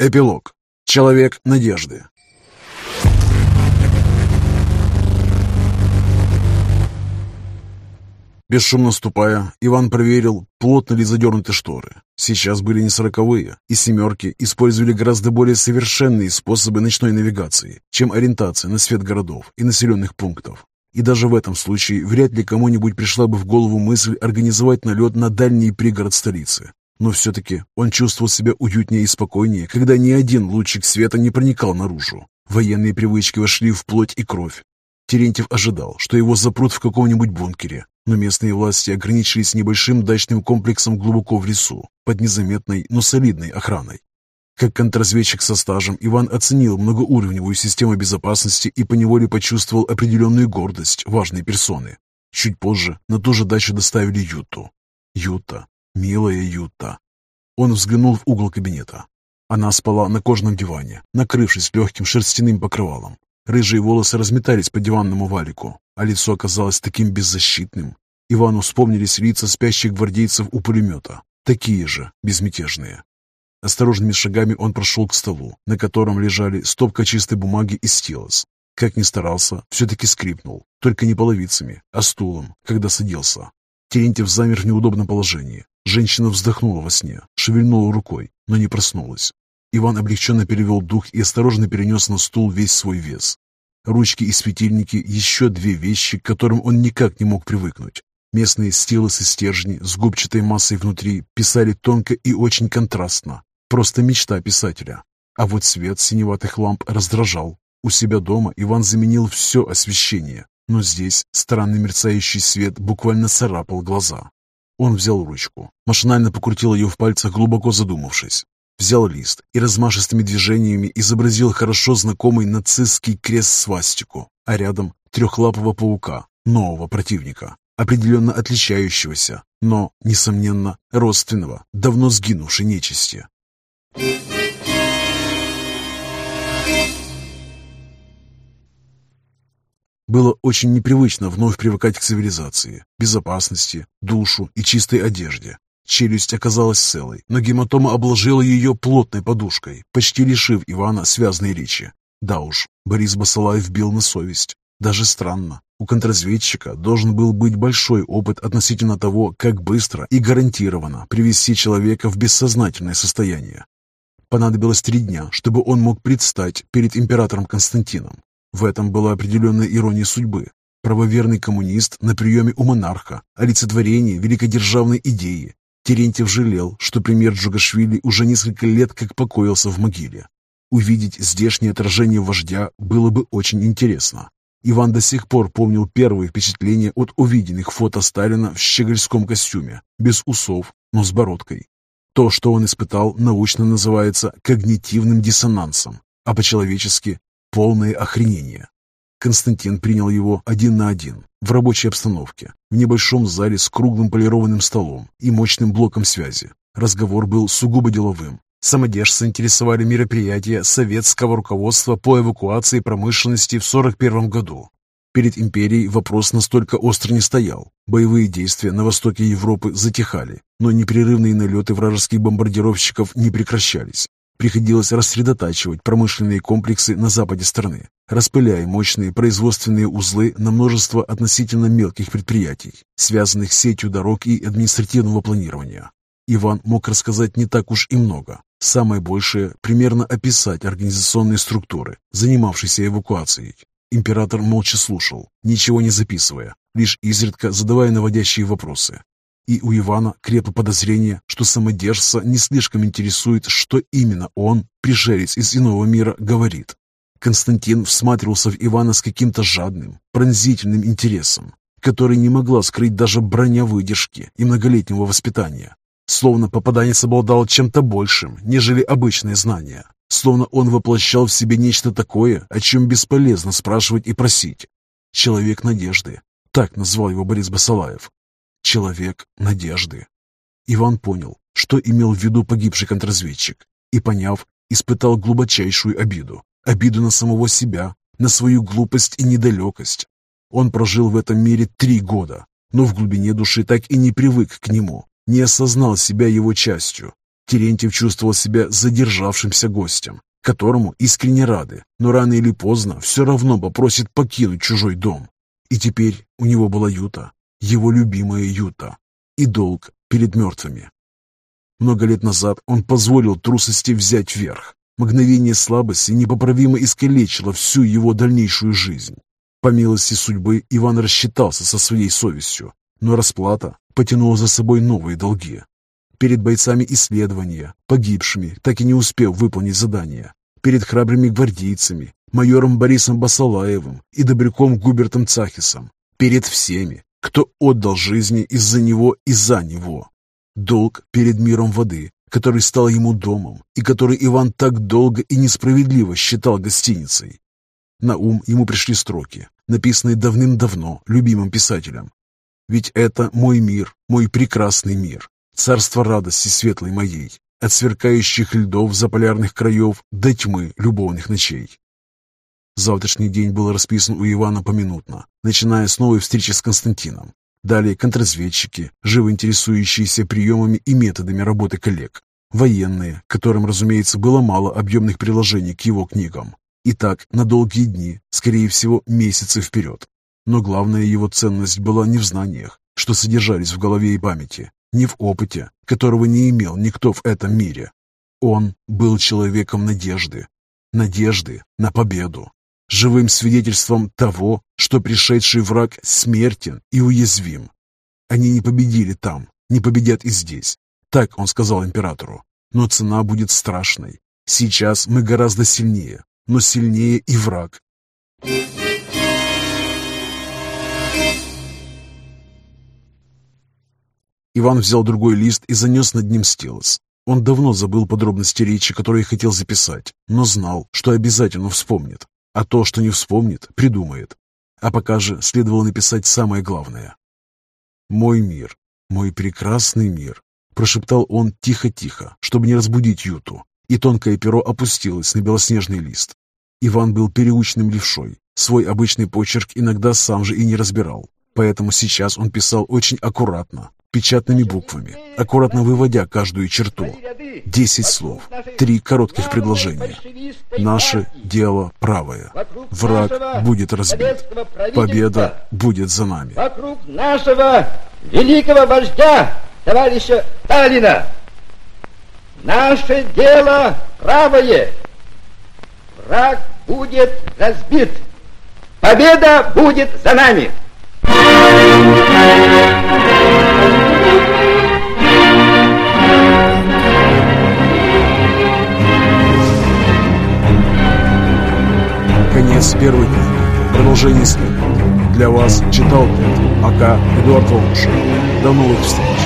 Эпилог. Человек надежды. Бесшумно ступая, Иван проверил, плотно ли задернуты шторы. Сейчас были не сороковые, и семерки использовали гораздо более совершенные способы ночной навигации, чем ориентация на свет городов и населенных пунктов. И даже в этом случае вряд ли кому-нибудь пришла бы в голову мысль организовать налет на дальний пригород столицы. Но все-таки он чувствовал себя уютнее и спокойнее, когда ни один лучик света не проникал наружу. Военные привычки вошли в плоть и кровь. Терентьев ожидал, что его запрут в каком-нибудь бункере, но местные власти ограничились небольшим дачным комплексом глубоко в лесу, под незаметной, но солидной охраной. Как контрразведчик со стажем, Иван оценил многоуровневую систему безопасности и поневоле почувствовал определенную гордость важной персоны. Чуть позже на ту же дачу доставили Юту. Юта, милая Юта. Он взглянул в угол кабинета. Она спала на кожаном диване, накрывшись легким шерстяным покрывалом. Рыжие волосы разметались по диванному валику, а лицо оказалось таким беззащитным. Ивану вспомнились лица спящих гвардейцев у пулемета, такие же, безмятежные. Осторожными шагами он прошел к столу, на котором лежали стопка чистой бумаги и стилос. Как ни старался, все-таки скрипнул, только не половицами, а стулом, когда садился. Терентьев замер в неудобном положении. Женщина вздохнула во сне, шевельнула рукой, но не проснулась. Иван облегченно перевел дух и осторожно перенес на стул весь свой вес. Ручки и светильники – еще две вещи, к которым он никак не мог привыкнуть. Местные стилосы стержни с губчатой массой внутри писали тонко и очень контрастно. Просто мечта писателя. А вот свет синеватых ламп раздражал. У себя дома Иван заменил все освещение, но здесь странный мерцающий свет буквально царапал глаза. Он взял ручку, машинально покрутил ее в пальцах, глубоко задумавшись. Взял лист и размашистыми движениями изобразил хорошо знакомый нацистский крест-свастику, а рядом трехлапого паука, нового противника, определенно отличающегося, но, несомненно, родственного, давно сгинувшей нечисти. Было очень непривычно вновь привыкать к цивилизации, безопасности, душу и чистой одежде, Челюсть оказалась целой, но гематома обложила ее плотной подушкой, почти лишив Ивана связной речи. Да уж, Борис Басалаев бил на совесть. Даже странно. У контрразведчика должен был быть большой опыт относительно того, как быстро и гарантированно привести человека в бессознательное состояние. Понадобилось три дня, чтобы он мог предстать перед императором Константином. В этом была определенная ирония судьбы. Правоверный коммунист на приеме у монарха, олицетворение великодержавной идеи, Терентьев жалел, что премьер Джугашвили уже несколько лет как покоился в могиле. Увидеть здешнее отражение вождя было бы очень интересно. Иван до сих пор помнил первые впечатления от увиденных фото Сталина в щегольском костюме, без усов, но с бородкой. То, что он испытал, научно называется когнитивным диссонансом, а по-человечески – полное охренение. Константин принял его один на один, в рабочей обстановке, в небольшом зале с круглым полированным столом и мощным блоком связи. Разговор был сугубо деловым. Самодержцы интересовали мероприятия советского руководства по эвакуации промышленности в 1941 году. Перед империей вопрос настолько остро не стоял. Боевые действия на востоке Европы затихали, но непрерывные налеты вражеских бомбардировщиков не прекращались. Приходилось рассредотачивать промышленные комплексы на западе страны, распыляя мощные производственные узлы на множество относительно мелких предприятий, связанных сетью дорог и административного планирования. Иван мог рассказать не так уж и много. Самое большее – примерно описать организационные структуры, занимавшиеся эвакуацией. Император молча слушал, ничего не записывая, лишь изредка задавая наводящие вопросы. И у Ивана крепло подозрение, что самодержца не слишком интересует, что именно он, пришелец из иного мира, говорит. Константин всматривался в Ивана с каким-то жадным, пронзительным интересом, который не могла скрыть даже броня выдержки и многолетнего воспитания. Словно попаданец обладал чем-то большим, нежели обычные знания. Словно он воплощал в себе нечто такое, о чем бесполезно спрашивать и просить. «Человек надежды», так назвал его Борис Басалаев человек надежды. Иван понял, что имел в виду погибший контрразведчик, и, поняв, испытал глубочайшую обиду. Обиду на самого себя, на свою глупость и недалекость. Он прожил в этом мире три года, но в глубине души так и не привык к нему, не осознал себя его частью. Терентьев чувствовал себя задержавшимся гостем, которому искренне рады, но рано или поздно все равно попросит покинуть чужой дом. И теперь у него была Юта, его любимая Юта, и долг перед мертвыми. Много лет назад он позволил трусости взять верх. Мгновение слабости непоправимо искалечило всю его дальнейшую жизнь. По милости судьбы Иван рассчитался со своей совестью, но расплата потянула за собой новые долги. Перед бойцами исследования, погибшими, так и не успев выполнить задание. Перед храбрыми гвардейцами, майором Борисом Басалаевым и добряком Губертом Цахисом. Перед всеми, кто отдал жизни из-за него и за него. Долг перед миром воды, который стал ему домом и который Иван так долго и несправедливо считал гостиницей. На ум ему пришли строки, написанные давным-давно любимым писателем. «Ведь это мой мир, мой прекрасный мир, царство радости светлой моей, от сверкающих льдов заполярных краев до тьмы любовных ночей». Завтрашний день был расписан у Ивана поминутно, начиная с новой встречи с Константином. Далее контрразведчики, живо интересующиеся приемами и методами работы коллег. Военные, которым, разумеется, было мало объемных приложений к его книгам. И так на долгие дни, скорее всего, месяцы вперед. Но главная его ценность была не в знаниях, что содержались в голове и памяти, не в опыте, которого не имел никто в этом мире. Он был человеком надежды. Надежды на победу живым свидетельством того, что пришедший враг смертен и уязвим. Они не победили там, не победят и здесь. Так он сказал императору. Но цена будет страшной. Сейчас мы гораздо сильнее, но сильнее и враг. Иван взял другой лист и занес над ним стилус. Он давно забыл подробности речи, которые хотел записать, но знал, что обязательно вспомнит. А то, что не вспомнит, придумает. А пока же следовало написать самое главное. «Мой мир, мой прекрасный мир», — прошептал он тихо-тихо, чтобы не разбудить Юту, и тонкое перо опустилось на белоснежный лист. Иван был переученным левшой, свой обычный почерк иногда сам же и не разбирал, поэтому сейчас он писал очень аккуратно, печатными буквами, аккуратно выводя каждую черту. Десять слов, три коротких предложения. Наше дело правое. Враг будет разбит. Победа будет за нами. Вокруг нашего великого вождя, товарища Сталина. Наше дело правое. Враг будет разбит. Победа будет за нами. Конец первой книги. Продолжение следует. Для вас читал АК Эдуард Волошин. До новых встреч.